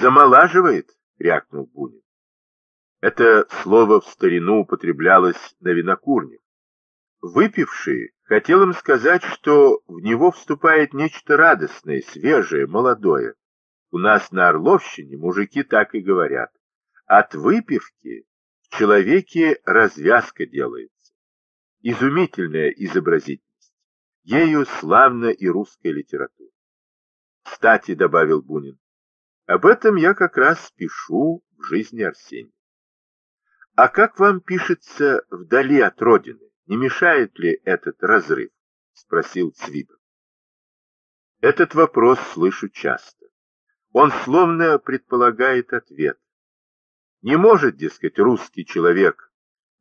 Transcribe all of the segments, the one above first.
Замолаживает, рякнул Бунин. Это слово в старину употреблялось на винокурне. Выпивший хотел им сказать, что в него вступает нечто радостное, свежее, молодое. У нас на Орловщине мужики так и говорят. От выпивки в человеке развязка делается. Изумительная изобразительность. Ею славна и русская литература. Кстати, добавил Бунин, об этом я как раз пишу в жизни Арсения. А как вам пишется вдали от родины? Не мешает ли этот разрыв? Спросил Цвибов. Этот вопрос слышу часто. Он словно предполагает ответ. Не может, дескать, русский человек,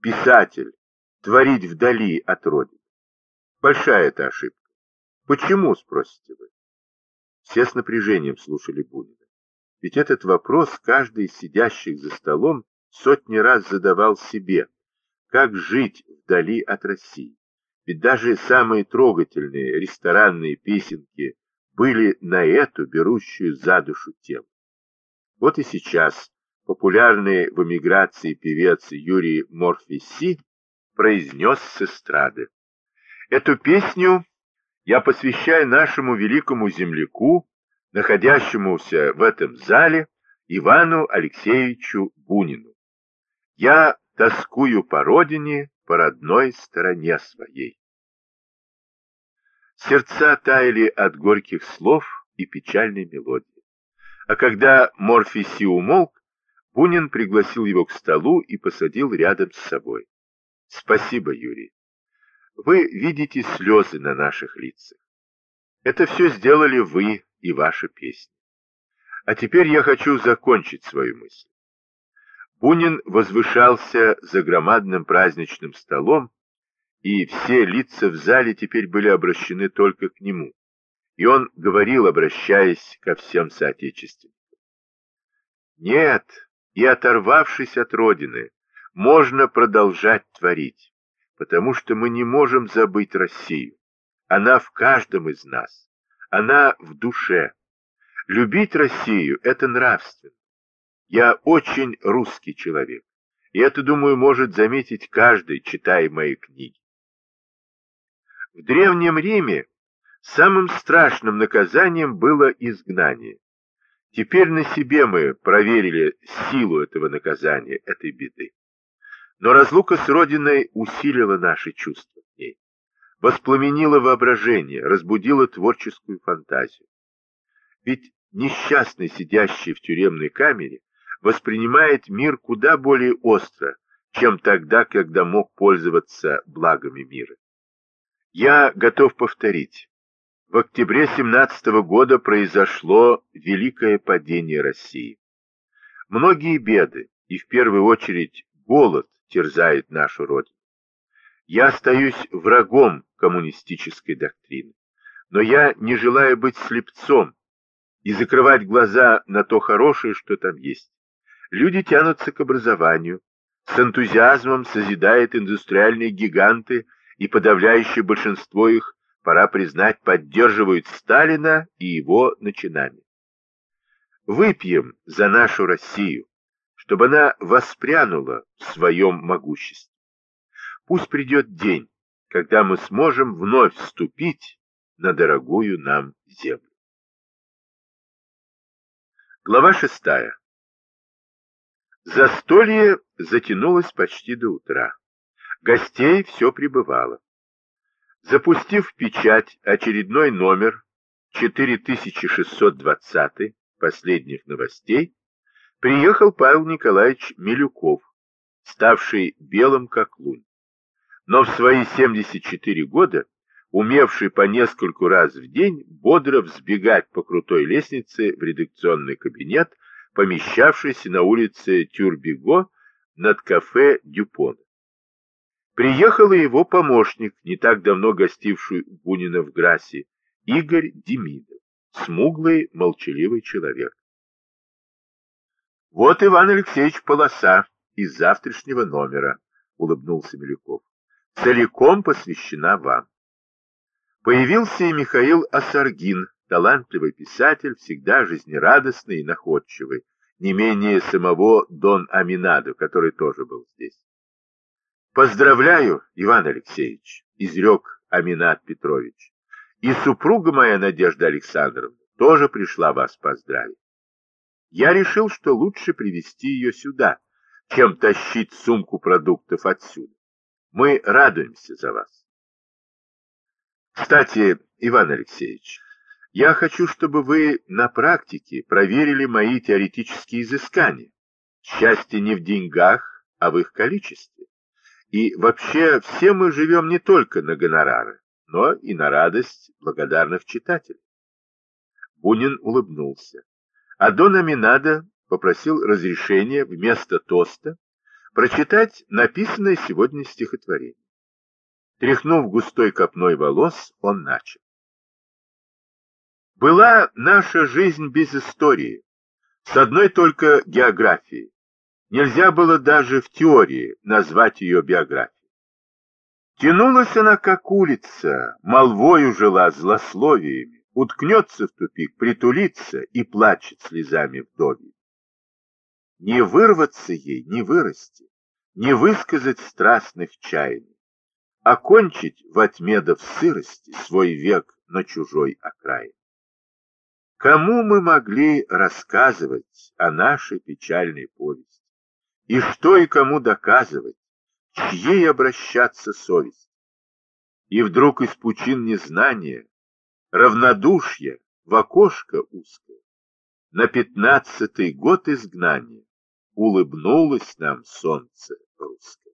писатель, творить вдали от Родины. Большая это ошибка. Почему, спросите вы? Все с напряжением слушали Бунина. Ведь этот вопрос каждый из сидящих за столом сотни раз задавал себе. Как жить вдали от России? Ведь даже самые трогательные ресторанные песенки были на эту берущую за душу тему. Вот и сейчас популярный в эмиграции певец Юрий Морфиси произнес с эстрады. Эту песню я посвящаю нашему великому земляку, находящемуся в этом зале, Ивану Алексеевичу Бунину. Я тоскую по родине, по родной стороне своей. Сердца таяли от горьких слов и печальной мелодии. А когда Морфиси умолк, Бунин пригласил его к столу и посадил рядом с собой. Спасибо, Юрий. Вы видите слезы на наших лицах. Это все сделали вы и ваша песня. А теперь я хочу закончить свою мысль. Бунин возвышался за громадным праздничным столом, и все лица в зале теперь были обращены только к нему. И он говорил, обращаясь ко всем соотечественникам. Нет, и оторвавшись от Родины, можно продолжать творить, потому что мы не можем забыть Россию. Она в каждом из нас, она в душе. Любить Россию – это нравственно. Я очень русский человек, и это, думаю, может заметить каждый, читая мои книги. В Древнем Риме самым страшным наказанием было изгнание. Теперь на себе мы проверили силу этого наказания, этой беды. Но разлука с Родиной усилила наши чувства воспламенила воображение, разбудила творческую фантазию. Ведь несчастный, сидящий в тюремной камере, воспринимает мир куда более остро, чем тогда, когда мог пользоваться благами мира. Я готов повторить. В октябре 17 года произошло великое падение России. Многие беды, и в первую очередь голод, терзает нашу Родину. Я остаюсь врагом коммунистической доктрины, но я не желаю быть слепцом и закрывать глаза на то хорошее, что там есть. Люди тянутся к образованию, с энтузиазмом созидают индустриальные гиганты, и подавляющее большинство их пора признать, поддерживают Сталина и его начинания. Выпьем за нашу Россию, чтобы она воспрянула в своем могуществе. Пусть придет день, когда мы сможем вновь вступить на дорогую нам землю. Глава шестая. Застолье затянулось почти до утра. Гостей все прибывало. Запустив в печать очередной номер 4620 последних новостей, приехал Павел Николаевич Милюков, ставший белым как лунь. Но в свои 74 года, умевший по нескольку раз в день бодро взбегать по крутой лестнице в редакционный кабинет, помещавшийся на улице Тюрбего над кафе Дюпона. Приехал и его помощник, не так давно гостивший у Бунина в Грасе, Игорь Демидов, смуглый, молчаливый человек. «Вот Иван Алексеевич полоса из завтрашнего номера», — улыбнулся Милюков. «Целиком посвящена вам». Появился и Михаил Осаргин, талантливый писатель, всегда жизнерадостный и находчивый, не менее самого Дон Аминадо, который тоже был здесь. «Поздравляю, Иван Алексеевич», — изрек Аминат Петрович, «и супруга моя Надежда Александровна тоже пришла вас поздравить. Я решил, что лучше привести ее сюда, чем тащить сумку продуктов отсюда. Мы радуемся за вас. Кстати, Иван Алексеевич, я хочу, чтобы вы на практике проверили мои теоретические изыскания. Счастье не в деньгах, а в их количестве. И вообще все мы живем не только на гонорары, но и на радость благодарных читателей. Бунин улыбнулся. А Дон Аминадо попросил разрешения вместо тоста прочитать написанное сегодня стихотворение. Тряхнув густой копной волос, он начал. Была наша жизнь без истории, с одной только географией. Нельзя было даже в теории назвать ее биографией. Тянулась она, как улица, молвою жила злословиями, уткнется в тупик, притулится и плачет слезами вдове. Не вырваться ей, не вырасти, не высказать страстных чаяний, окончить во в сырости свой век на чужой окраине. Кому мы могли рассказывать о нашей печальной повести? И что и кому доказывать, чьей обращаться совесть? И вдруг из пучин незнания, равнодушья в окошко узкое, на пятнадцатый год изгнания улыбнулось нам солнце русское.